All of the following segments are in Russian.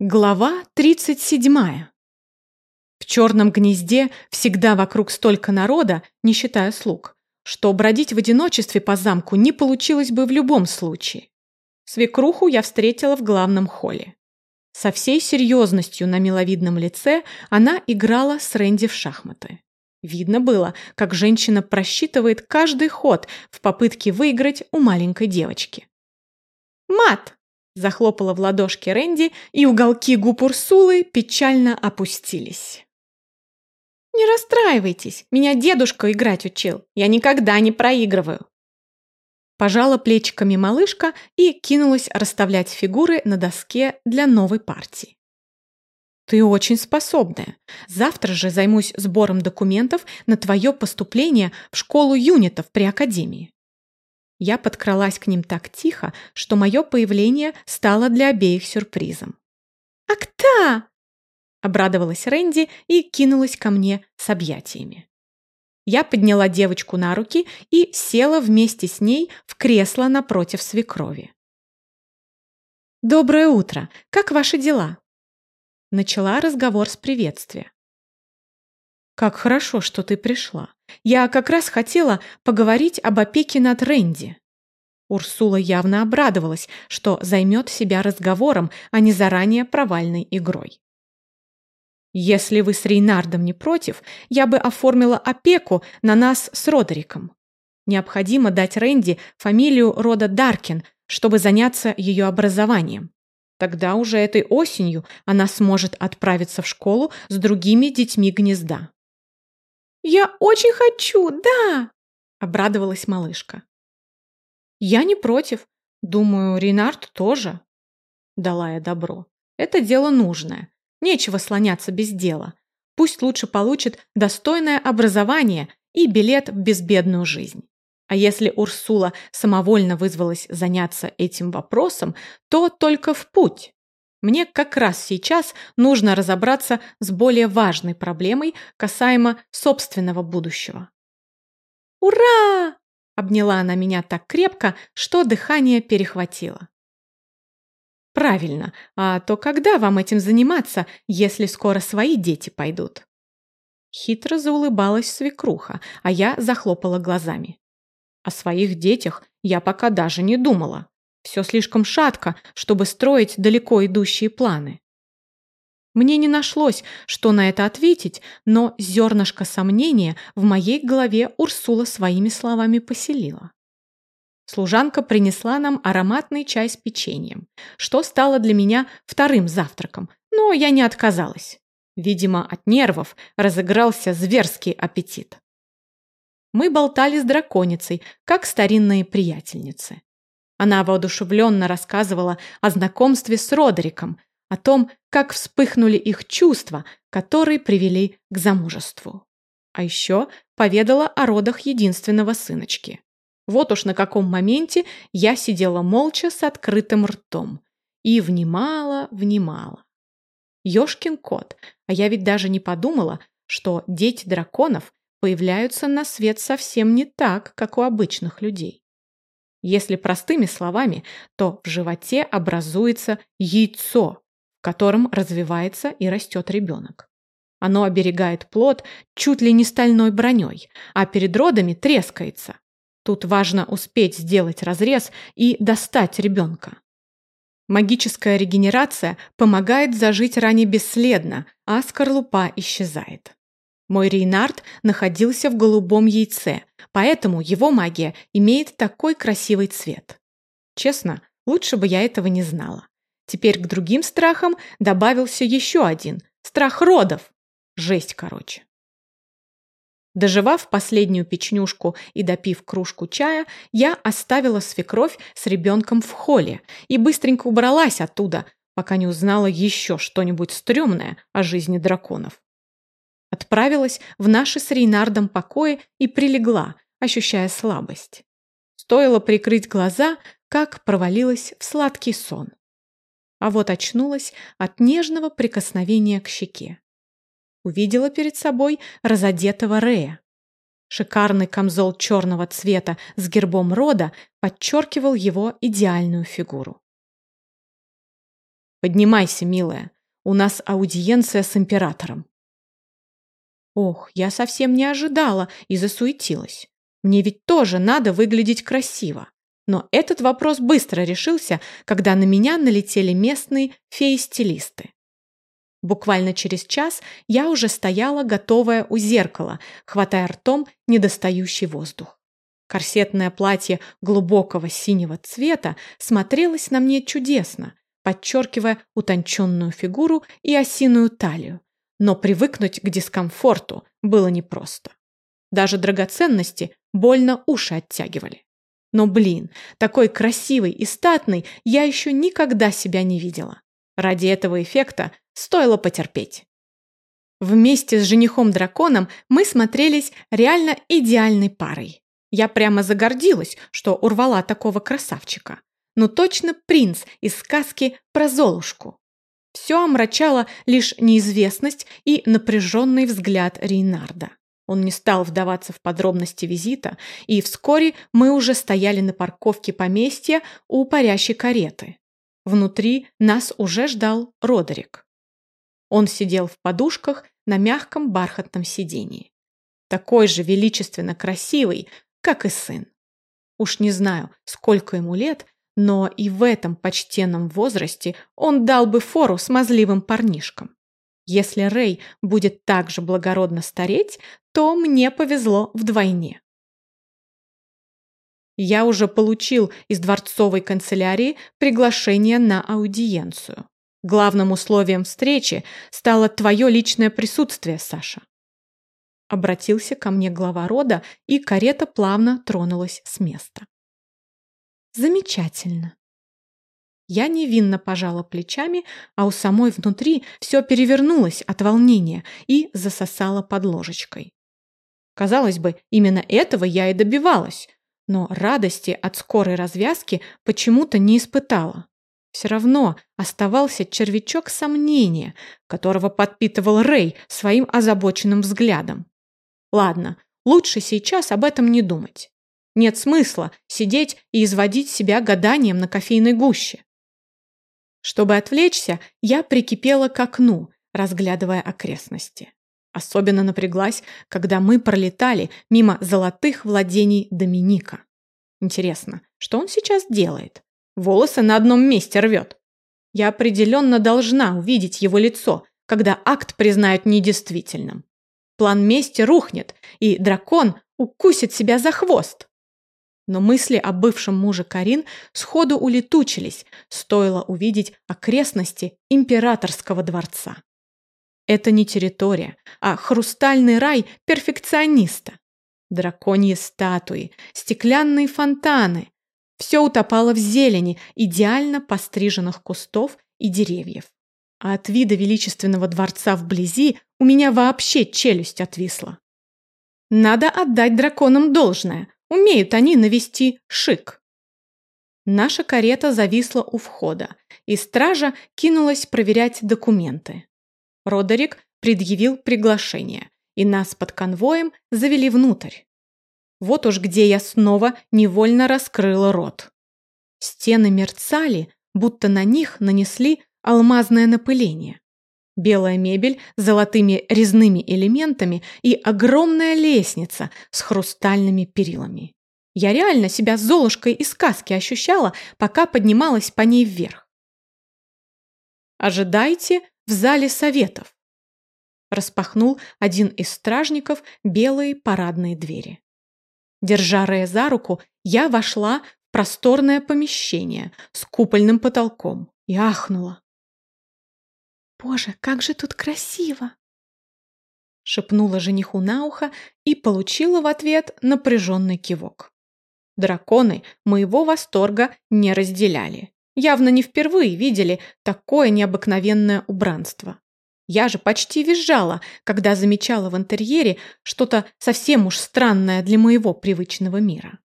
Глава 37. В черном гнезде всегда вокруг столько народа, не считая слуг, что бродить в одиночестве по замку не получилось бы в любом случае. Свекруху я встретила в главном холле. Со всей серьезностью на миловидном лице она играла с Рэнди в шахматы. Видно было, как женщина просчитывает каждый ход в попытке выиграть у маленькой девочки. «Мат!» Захлопала в ладошки Рэнди, и уголки губ Урсулы печально опустились. «Не расстраивайтесь, меня дедушка играть учил. Я никогда не проигрываю». Пожала плечиками малышка и кинулась расставлять фигуры на доске для новой партии. «Ты очень способная. Завтра же займусь сбором документов на твое поступление в школу юнитов при Академии. Я подкралась к ним так тихо, что мое появление стало для обеих сюрпризом. «Акта!» — обрадовалась Рэнди и кинулась ко мне с объятиями. Я подняла девочку на руки и села вместе с ней в кресло напротив свекрови. «Доброе утро! Как ваши дела?» Начала разговор с приветствия. «Как хорошо, что ты пришла. Я как раз хотела поговорить об опеке над Рэнди». Урсула явно обрадовалась, что займет себя разговором, а не заранее провальной игрой. «Если вы с Рейнардом не против, я бы оформила опеку на нас с Родериком. Необходимо дать Рэнди фамилию рода Даркин, чтобы заняться ее образованием. Тогда уже этой осенью она сможет отправиться в школу с другими детьми гнезда. «Я очень хочу, да!» — обрадовалась малышка. «Я не против. Думаю, Ренард тоже». Дала я добро. «Это дело нужное. Нечего слоняться без дела. Пусть лучше получит достойное образование и билет в безбедную жизнь. А если Урсула самовольно вызвалась заняться этим вопросом, то только в путь. Мне как раз сейчас нужно разобраться с более важной проблемой касаемо собственного будущего. «Ура!» – обняла она меня так крепко, что дыхание перехватило. «Правильно, а то когда вам этим заниматься, если скоро свои дети пойдут?» Хитро заулыбалась свекруха, а я захлопала глазами. О своих детях я пока даже не думала. Все слишком шатко, чтобы строить далеко идущие планы. Мне не нашлось, что на это ответить, но зернышко сомнения в моей голове Урсула своими словами поселила. Служанка принесла нам ароматный чай с печеньем, что стало для меня вторым завтраком, но я не отказалась. Видимо, от нервов разыгрался зверский аппетит. Мы болтали с драконицей, как старинные приятельницы. Она воодушевленно рассказывала о знакомстве с Родериком, о том, как вспыхнули их чувства, которые привели к замужеству. А еще поведала о родах единственного сыночки. Вот уж на каком моменте я сидела молча с открытым ртом и внимала, внимала. Ёшкин кот, а я ведь даже не подумала, что дети драконов появляются на свет совсем не так, как у обычных людей. Если простыми словами, то в животе образуется яйцо, в котором развивается и растет ребенок. Оно оберегает плод чуть ли не стальной броней, а перед родами трескается. Тут важно успеть сделать разрез и достать ребенка. Магическая регенерация помогает зажить ране бесследно, а скорлупа исчезает. Мой Рейнард находился в голубом яйце, поэтому его магия имеет такой красивый цвет. Честно, лучше бы я этого не знала. Теперь к другим страхам добавился еще один – страх родов. Жесть, короче. Доживав последнюю печнюшку и допив кружку чая, я оставила свекровь с ребенком в холле и быстренько убралась оттуда, пока не узнала еще что-нибудь стрёмное о жизни драконов. Отправилась в наши с Рейнардом покои и прилегла, ощущая слабость. Стоило прикрыть глаза, как провалилась в сладкий сон. А вот очнулась от нежного прикосновения к щеке. Увидела перед собой разодетого Рея. Шикарный камзол черного цвета с гербом рода подчеркивал его идеальную фигуру. Поднимайся, милая. У нас аудиенция с императором. Ох, я совсем не ожидала и засуетилась. Мне ведь тоже надо выглядеть красиво. Но этот вопрос быстро решился, когда на меня налетели местные феи-стилисты. Буквально через час я уже стояла, готовая у зеркала, хватая ртом недостающий воздух. Корсетное платье глубокого синего цвета смотрелось на мне чудесно, подчеркивая утонченную фигуру и осиную талию. Но привыкнуть к дискомфорту было непросто. Даже драгоценности больно уши оттягивали. Но, блин, такой красивый и статный я еще никогда себя не видела. Ради этого эффекта стоило потерпеть. Вместе с женихом-драконом мы смотрелись реально идеальной парой. Я прямо загордилась, что урвала такого красавчика. Ну точно принц из сказки про Золушку. Все омрачало лишь неизвестность и напряженный взгляд Рейнарда. Он не стал вдаваться в подробности визита, и вскоре мы уже стояли на парковке поместья у парящей кареты. Внутри нас уже ждал Родерик. Он сидел в подушках на мягком бархатном сидении. Такой же величественно красивый, как и сын. Уж не знаю, сколько ему лет, но и в этом почтенном возрасте он дал бы фору смазливым парнишкам. Если Рэй будет так же благородно стареть, то мне повезло вдвойне. Я уже получил из дворцовой канцелярии приглашение на аудиенцию. Главным условием встречи стало твое личное присутствие, Саша. Обратился ко мне глава рода, и карета плавно тронулась с места. Замечательно. Я невинно пожала плечами, а у самой внутри все перевернулось от волнения и засосало под ложечкой. Казалось бы, именно этого я и добивалась, но радости от скорой развязки почему-то не испытала. Все равно оставался червячок сомнения, которого подпитывал Рэй своим озабоченным взглядом. Ладно, лучше сейчас об этом не думать. Нет смысла сидеть и изводить себя гаданием на кофейной гуще. Чтобы отвлечься, я прикипела к окну, разглядывая окрестности. Особенно напряглась, когда мы пролетали мимо золотых владений Доминика. Интересно, что он сейчас делает? Волосы на одном месте рвет. Я определенно должна увидеть его лицо, когда акт признают недействительным. План мести рухнет, и дракон укусит себя за хвост. Но мысли о бывшем муже Карин сходу улетучились, стоило увидеть окрестности императорского дворца. Это не территория, а хрустальный рай перфекциониста. Драконьи статуи, стеклянные фонтаны. Все утопало в зелени идеально постриженных кустов и деревьев. А от вида величественного дворца вблизи у меня вообще челюсть отвисла. Надо отдать драконам должное – Умеют они навести шик. Наша карета зависла у входа, и стража кинулась проверять документы. Родерик предъявил приглашение, и нас под конвоем завели внутрь. Вот уж где я снова невольно раскрыла рот. Стены мерцали, будто на них нанесли алмазное напыление. Белая мебель с золотыми резными элементами и огромная лестница с хрустальными перилами. Я реально себя Золушкой из сказки ощущала, пока поднималась по ней вверх. «Ожидайте в зале советов», – распахнул один из стражников белые парадные двери. Держа Рея за руку, я вошла в просторное помещение с купольным потолком и ахнула. «Боже, как же тут красиво!» шепнула жениху на ухо и получила в ответ напряженный кивок. Драконы моего восторга не разделяли. Явно не впервые видели такое необыкновенное убранство. Я же почти визжала, когда замечала в интерьере что-то совсем уж странное для моего привычного мира.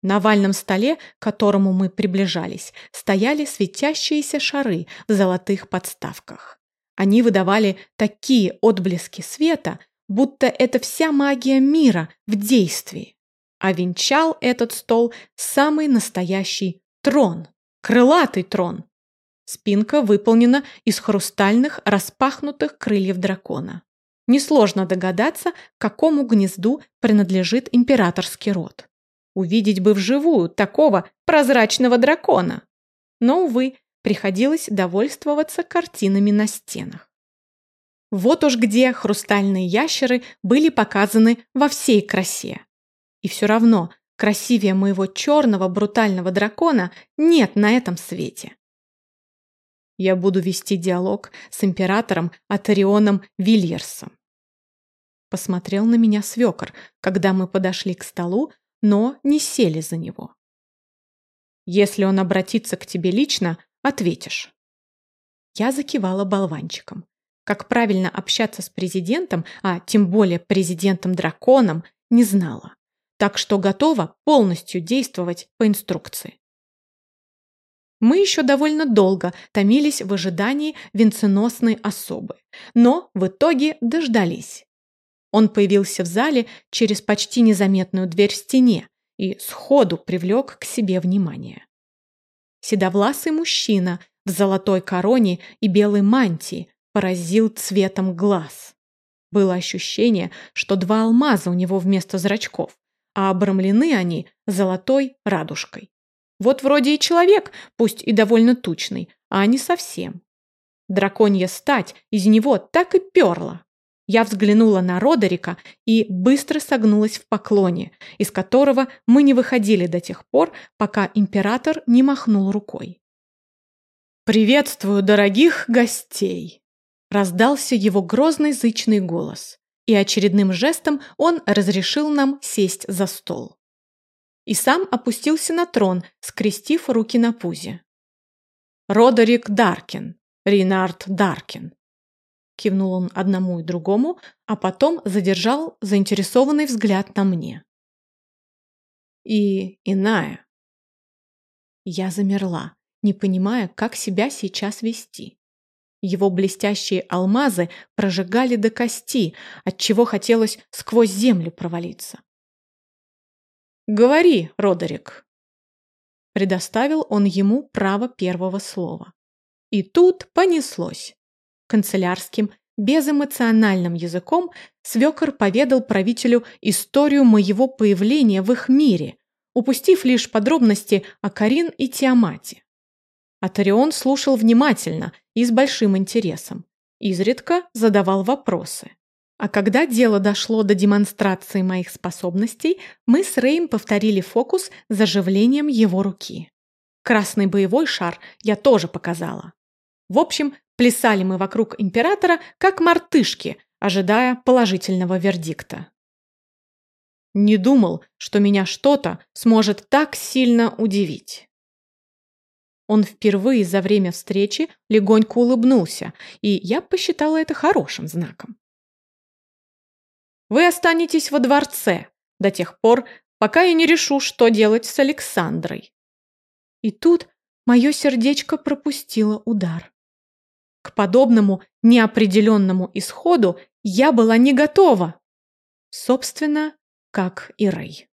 На овальном столе, к которому мы приближались, стояли светящиеся шары в золотых подставках. Они выдавали такие отблески света, будто это вся магия мира в действии. А венчал этот стол самый настоящий трон, крылатый трон. Спинка выполнена из хрустальных распахнутых крыльев дракона. Несложно догадаться, какому гнезду принадлежит императорский род. Увидеть бы вживую такого прозрачного дракона. Но, увы, приходилось довольствоваться картинами на стенах. Вот уж где хрустальные ящеры были показаны во всей красе. И все равно красивее моего черного брутального дракона нет на этом свете. Я буду вести диалог с императором Атарионом Вильерсом. Посмотрел на меня свекор, когда мы подошли к столу, но не сели за него. Если он обратится к тебе лично, ответишь. Я закивала болванчиком. Как правильно общаться с президентом, а тем более президентом-драконом, не знала. Так что готова полностью действовать по инструкции. Мы еще довольно долго томились в ожидании венценосной особы, но в итоге дождались. Он появился в зале через почти незаметную дверь в стене и сходу привлек к себе внимание. Седовласый мужчина в золотой короне и белой мантии поразил цветом глаз. Было ощущение, что два алмаза у него вместо зрачков, а обрамлены они золотой радужкой. Вот вроде и человек, пусть и довольно тучный, а не совсем. Драконья стать из него так и перла. Я взглянула на Родерика и быстро согнулась в поклоне, из которого мы не выходили до тех пор, пока император не махнул рукой. «Приветствую дорогих гостей!» Раздался его грозный зычный голос, и очередным жестом он разрешил нам сесть за стол и сам опустился на трон, скрестив руки на пузе. «Родерик Даркин, Ринард Даркин», — кивнул он одному и другому, а потом задержал заинтересованный взгляд на мне. «И иная». Я замерла, не понимая, как себя сейчас вести. Его блестящие алмазы прожигали до кости, отчего хотелось сквозь землю провалиться. «Говори, Родерик!» Предоставил он ему право первого слова. И тут понеслось. Канцелярским, безэмоциональным языком свекор поведал правителю историю моего появления в их мире, упустив лишь подробности о Карин и Тиамате. Атарион слушал внимательно и с большим интересом, изредка задавал вопросы. А когда дело дошло до демонстрации моих способностей, мы с Рейм повторили фокус с заживлением его руки. Красный боевой шар я тоже показала. В общем, плясали мы вокруг императора, как мартышки, ожидая положительного вердикта. Не думал, что меня что-то сможет так сильно удивить. Он впервые за время встречи легонько улыбнулся, и я посчитала это хорошим знаком. Вы останетесь во дворце до тех пор, пока я не решу, что делать с Александрой. И тут мое сердечко пропустило удар. К подобному неопределенному исходу я была не готова. Собственно, как и Рэй.